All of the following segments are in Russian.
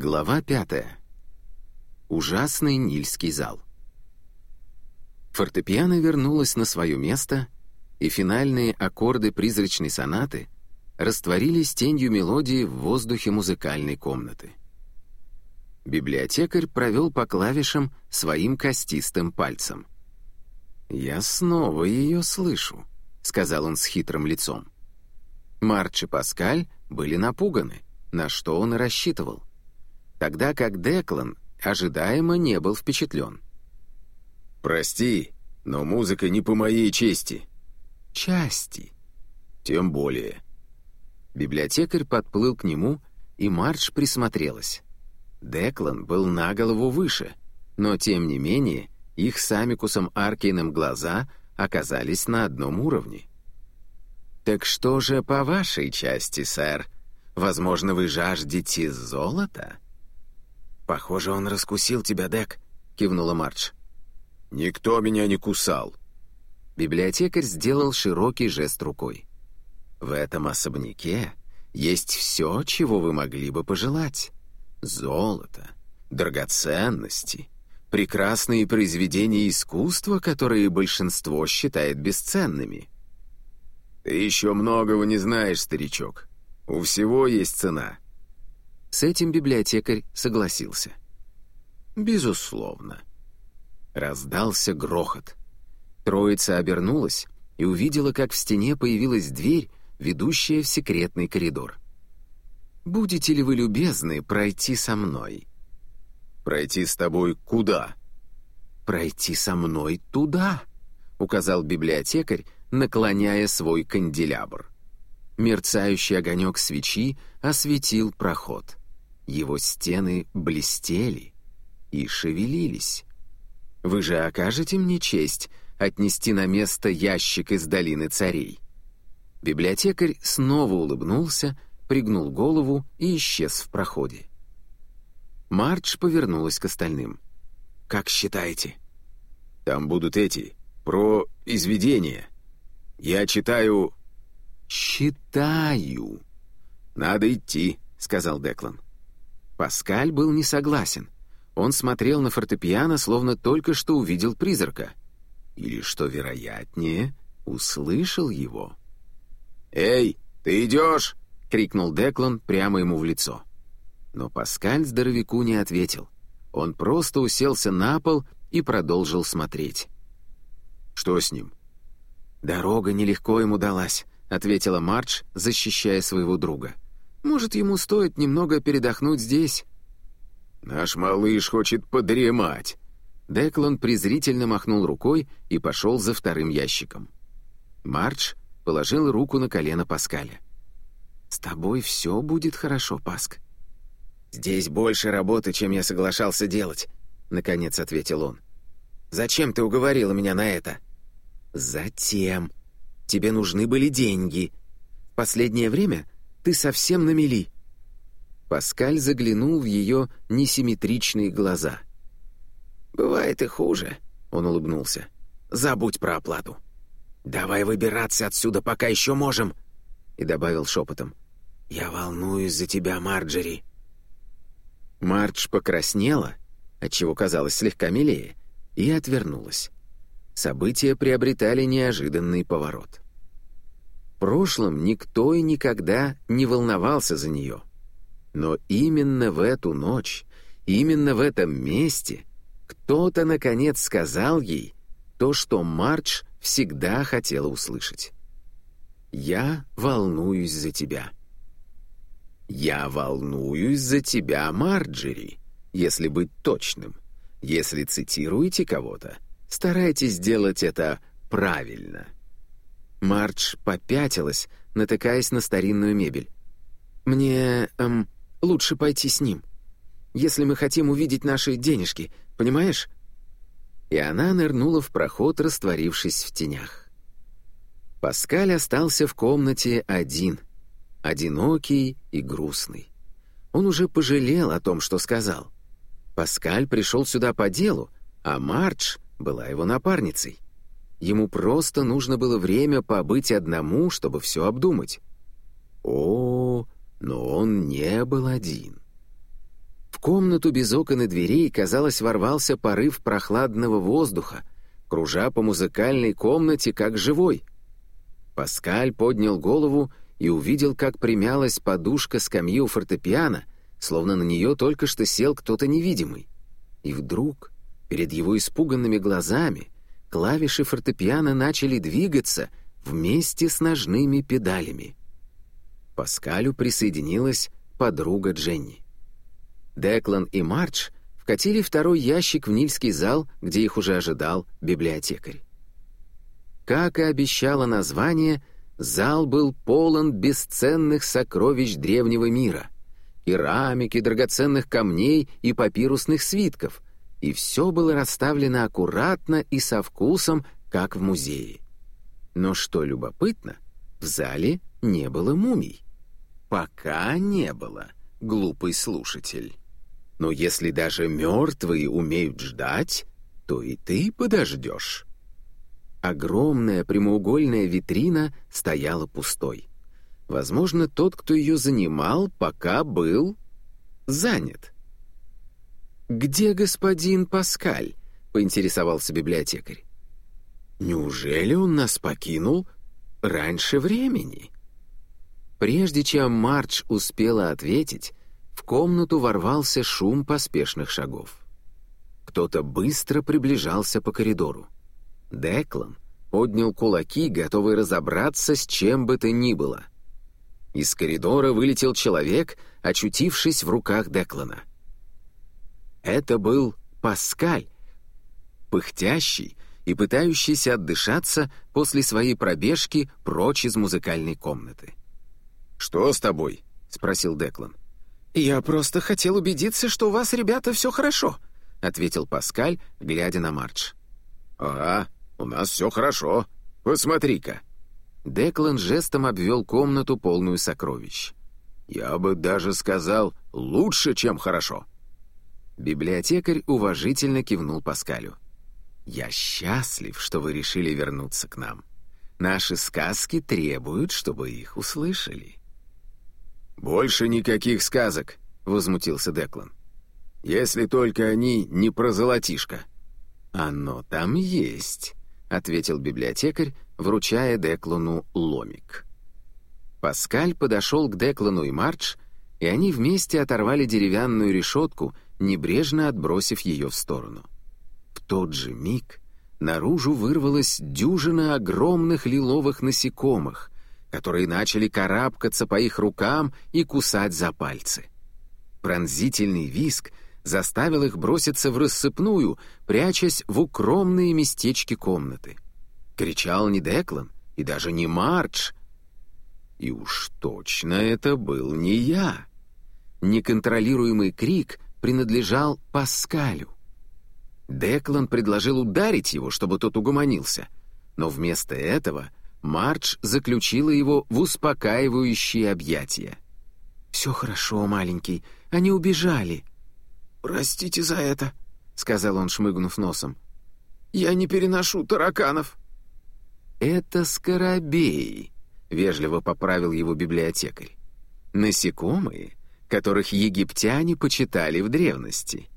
Глава пятая. Ужасный Нильский зал. Фортепиано вернулось на свое место, и финальные аккорды призрачной сонаты растворились тенью мелодии в воздухе музыкальной комнаты. Библиотекарь провел по клавишам своим костистым пальцем. «Я снова ее слышу», — сказал он с хитрым лицом. Марч и Паскаль были напуганы, на что он и рассчитывал тогда как Деклан ожидаемо не был впечатлен. «Прости, но музыка не по моей чести». «Части». «Тем более». Библиотекарь подплыл к нему, и Мардж присмотрелась. Деклан был на голову выше, но, тем не менее, их с Амикусом Аркиным глаза оказались на одном уровне. «Так что же по вашей части, сэр? Возможно, вы жаждете золота?» «Похоже, он раскусил тебя, Дек», — кивнула Мардж. «Никто меня не кусал». Библиотекарь сделал широкий жест рукой. «В этом особняке есть все, чего вы могли бы пожелать. Золото, драгоценности, прекрасные произведения искусства, которые большинство считает бесценными». «Ты еще многого не знаешь, старичок. У всего есть цена». С этим библиотекарь согласился. «Безусловно». Раздался грохот. Троица обернулась и увидела, как в стене появилась дверь, ведущая в секретный коридор. «Будете ли вы любезны пройти со мной?» «Пройти с тобой куда?» «Пройти со мной туда», — указал библиотекарь, наклоняя свой канделябр. Мерцающий огонек свечи осветил проход. Его стены блестели и шевелились. Вы же окажете мне честь отнести на место ящик из долины царей?» Библиотекарь снова улыбнулся, пригнул голову и исчез в проходе. Мардж повернулась к остальным. «Как считаете?» «Там будут эти, про изведения. Я читаю...» «Читаю». «Надо идти», — сказал Деклан. Паскаль был не согласен. Он смотрел на фортепиано, словно только что увидел призрака. Или, что вероятнее, услышал его. «Эй, ты идешь?» — крикнул Деклан прямо ему в лицо. Но Паскаль здоровяку не ответил. Он просто уселся на пол и продолжил смотреть. «Что с ним?» «Дорога нелегко ему далась», — ответила Мардж, защищая своего друга. — может, ему стоит немного передохнуть здесь?» «Наш малыш хочет подремать». Деклан презрительно махнул рукой и пошел за вторым ящиком. Мардж положил руку на колено Паскаля. «С тобой все будет хорошо, Паск». «Здесь больше работы, чем я соглашался делать», — наконец ответил он. «Зачем ты уговорила меня на это?» «Затем. Тебе нужны были деньги. В последнее время ты совсем на мели». Паскаль заглянул в ее несимметричные глаза. «Бывает и хуже», — он улыбнулся. «Забудь про оплату. Давай выбираться отсюда, пока еще можем», — и добавил шепотом. «Я волнуюсь за тебя, Марджери». Мардж покраснела, отчего казалось слегка милее, и отвернулась. События приобретали неожиданный поворот. В прошлом никто и никогда не волновался за нее. Но именно в эту ночь, именно в этом месте, кто-то, наконец, сказал ей то, что Мардж всегда хотела услышать. «Я волнуюсь за тебя». «Я волнуюсь за тебя, Марджери», если быть точным. Если цитируете кого-то, старайтесь сделать это правильно. Мардж попятилась, натыкаясь на старинную мебель. «Мне, эм, лучше пойти с ним. Если мы хотим увидеть наши денежки, понимаешь?» И она нырнула в проход, растворившись в тенях. Паскаль остался в комнате один, одинокий и грустный. Он уже пожалел о том, что сказал. Паскаль пришел сюда по делу, а Мардж была его напарницей. Ему просто нужно было время побыть одному, чтобы все обдумать. О, но он не был один. В комнату без окон и дверей, казалось, ворвался порыв прохладного воздуха, кружа по музыкальной комнате, как живой. Паскаль поднял голову и увидел, как примялась подушка скамьи у фортепиано, словно на нее только что сел кто-то невидимый. И вдруг, перед его испуганными глазами, клавиши фортепиано начали двигаться вместе с ножными педалями. Паскалю присоединилась подруга Дженни. Деклан и Мардж вкатили второй ящик в Нильский зал, где их уже ожидал библиотекарь. Как и обещало название, зал был полон бесценных сокровищ древнего мира, керамики, драгоценных камней и папирусных свитков, и все было расставлено аккуратно и со вкусом, как в музее. Но что любопытно, в зале не было мумий. Пока не было, глупый слушатель. Но если даже мертвые умеют ждать, то и ты подождешь. Огромная прямоугольная витрина стояла пустой. Возможно, тот, кто ее занимал, пока был занят. «Где господин Паскаль?» — поинтересовался библиотекарь. «Неужели он нас покинул раньше времени?» Прежде чем Мардж успела ответить, в комнату ворвался шум поспешных шагов. Кто-то быстро приближался по коридору. Деклан поднял кулаки, готовый разобраться с чем бы то ни было. Из коридора вылетел человек, очутившись в руках Деклана. Это был Паскаль, пыхтящий и пытающийся отдышаться после своей пробежки прочь из музыкальной комнаты. «Что с тобой?» — спросил Деклан. «Я просто хотел убедиться, что у вас, ребята, все хорошо», — ответил Паскаль, глядя на Мардж. «Ага, у нас все хорошо. Посмотри-ка». Деклан жестом обвел комнату, полную сокровищ. «Я бы даже сказал, лучше, чем хорошо». Библиотекарь уважительно кивнул Паскалю. «Я счастлив, что вы решили вернуться к нам. Наши сказки требуют, чтобы их услышали». «Больше никаких сказок», — возмутился Деклан. «Если только они не про золотишко». «Оно там есть», — ответил библиотекарь, вручая Деклану ломик. Паскаль подошел к Деклану и Мардж, и они вместе оторвали деревянную решетку, небрежно отбросив ее в сторону. В тот же миг наружу вырвалась дюжина огромных лиловых насекомых — которые начали карабкаться по их рукам и кусать за пальцы. Пронзительный виск заставил их броситься в рассыпную, прячась в укромные местечки комнаты. Кричал не Деклан и даже не Мардж. И уж точно это был не я. Неконтролируемый крик принадлежал Паскалю. Деклан предложил ударить его, чтобы тот угомонился, но вместо этого Мардж заключила его в успокаивающие объятия. «Все хорошо, маленький, они убежали». «Простите за это», — сказал он, шмыгнув носом. «Я не переношу тараканов». «Это скоробеи», — вежливо поправил его библиотекарь. «Насекомые, которых египтяне почитали в древности.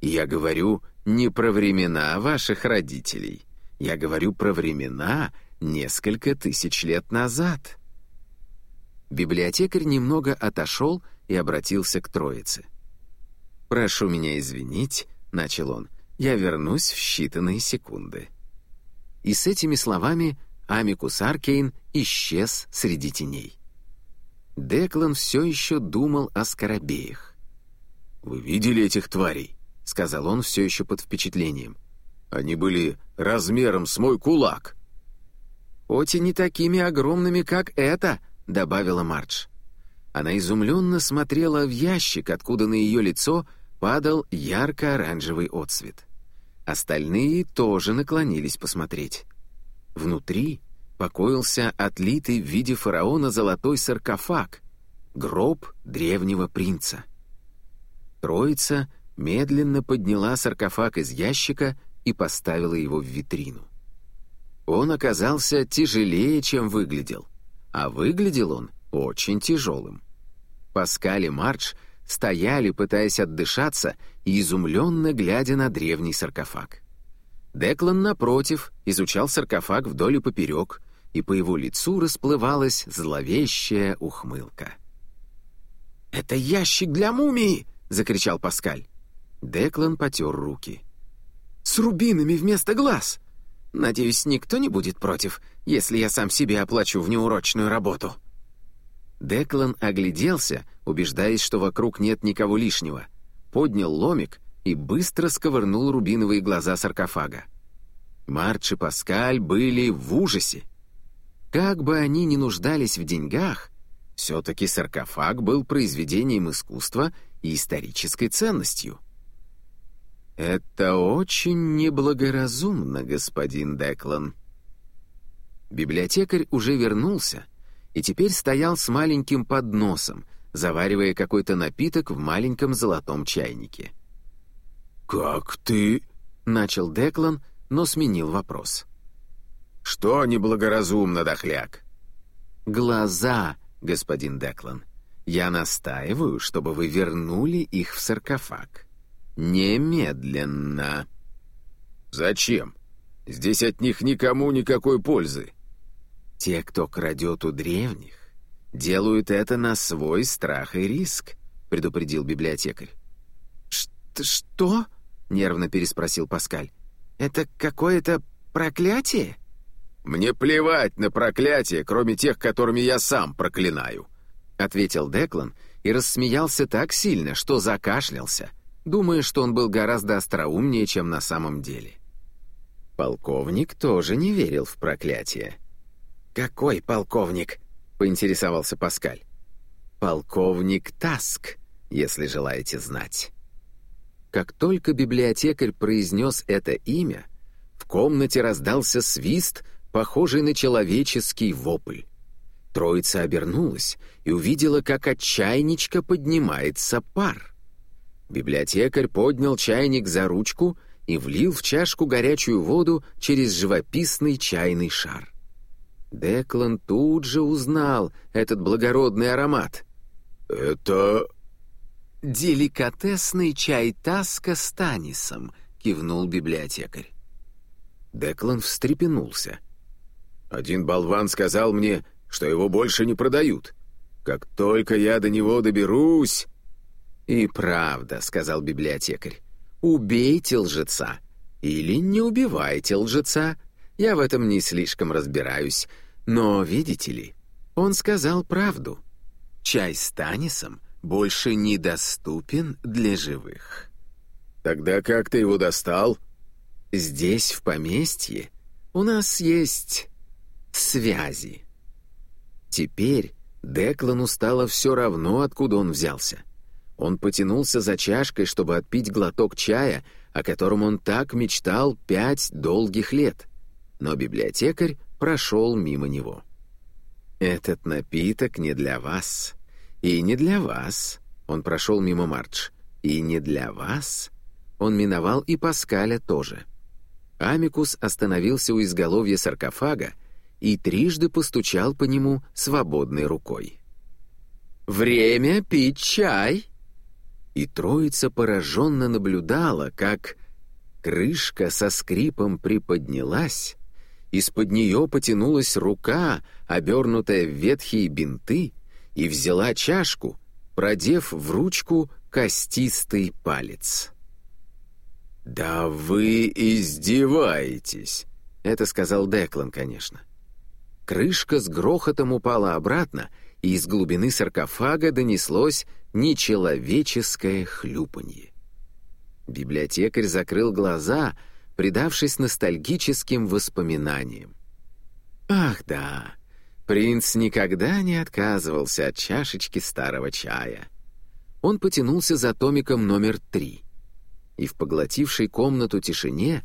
Я говорю не про времена ваших родителей. Я говорю про времена, несколько тысяч лет назад. Библиотекарь немного отошел и обратился к троице. «Прошу меня извинить», — начал он, — «я вернусь в считанные секунды». И с этими словами Амикус Аркейн исчез среди теней. Деклан все еще думал о скоробеях. «Вы видели этих тварей?» — сказал он все еще под впечатлением. «Они были размером с мой кулак». «Хоть и не такими огромными, как это», — добавила Мардж. Она изумленно смотрела в ящик, откуда на ее лицо падал ярко-оранжевый отсвет. Остальные тоже наклонились посмотреть. Внутри покоился отлитый в виде фараона золотой саркофаг, гроб древнего принца. Троица медленно подняла саркофаг из ящика и поставила его в витрину. Он оказался тяжелее, чем выглядел. А выглядел он очень тяжелым. Паскаль и Мардж стояли, пытаясь отдышаться и изумленно глядя на древний саркофаг. Деклан, напротив, изучал саркофаг вдоль и поперек, и по его лицу расплывалась зловещая ухмылка. «Это ящик для мумии!» — закричал Паскаль. Деклан потер руки. «С рубинами вместо глаз! Надеюсь, никто не будет против, если я сам себе оплачу внеурочную работу». Деклан огляделся, убеждаясь, что вокруг нет никого лишнего, поднял ломик и быстро сковырнул рубиновые глаза саркофага. Марч и Паскаль были в ужасе. Как бы они ни нуждались в деньгах, все-таки саркофаг был произведением искусства и исторической ценностью. «Это очень неблагоразумно, господин Деклан». Библиотекарь уже вернулся и теперь стоял с маленьким подносом, заваривая какой-то напиток в маленьком золотом чайнике. «Как ты?» — начал Деклан, но сменил вопрос. «Что неблагоразумно, дохляк?» «Глаза, господин Деклан. Я настаиваю, чтобы вы вернули их в саркофаг». «Немедленно». «Зачем? Здесь от них никому никакой пользы». «Те, кто крадет у древних, делают это на свой страх и риск», — предупредил библиотекарь. «Что?» — нервно переспросил Паскаль. «Это какое-то проклятие?» «Мне плевать на проклятие, кроме тех, которыми я сам проклинаю», — ответил Деклан и рассмеялся так сильно, что закашлялся — думая, что он был гораздо остроумнее, чем на самом деле. Полковник тоже не верил в проклятие. «Какой полковник?» — поинтересовался Паскаль. «Полковник Таск, если желаете знать». Как только библиотекарь произнес это имя, в комнате раздался свист, похожий на человеческий вопль. Троица обернулась и увидела, как от чайничка поднимается пар. Библиотекарь поднял чайник за ручку и влил в чашку горячую воду через живописный чайный шар. Деклан тут же узнал этот благородный аромат. «Это...» «Деликатесный чай Таска с Танисом», — кивнул библиотекарь. Деклан встрепенулся. «Один болван сказал мне, что его больше не продают. Как только я до него доберусь...» «И правда», — сказал библиотекарь, — «убейте лжеца или не убивайте лжеца. Я в этом не слишком разбираюсь, но, видите ли, он сказал правду. Чай с Танисом больше недоступен для живых». «Тогда как ты его достал?» «Здесь, в поместье, у нас есть связи». Теперь Деклану стало все равно, откуда он взялся — он потянулся за чашкой, чтобы отпить глоток чая, о котором он так мечтал пять долгих лет. Но библиотекарь прошел мимо него. «Этот напиток не для вас. И не для вас». Он прошел мимо Мардж. «И не для вас». Он миновал и Паскаля тоже. Амикус остановился у изголовья саркофага и трижды постучал по нему свободной рукой. «Время пить чай!» и троица пораженно наблюдала, как крышка со скрипом приподнялась, из-под нее потянулась рука, обернутая в ветхие бинты, и взяла чашку, продев в ручку костистый палец. «Да вы издеваетесь!» — это сказал Деклан, конечно. Крышка с грохотом упала обратно, и из глубины саркофага донеслось нечеловеческое хлюпанье. Библиотекарь закрыл глаза, предавшись ностальгическим воспоминаниям. Ах да, принц никогда не отказывался от чашечки старого чая. Он потянулся за томиком номер три. И в поглотившей комнату тишине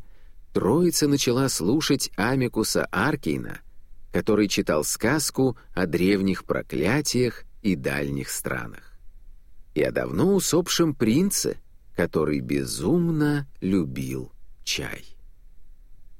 троица начала слушать Амикуса Аркейна — который читал сказку о древних проклятиях и дальних странах. И о давно усопшем принце, который безумно любил чай.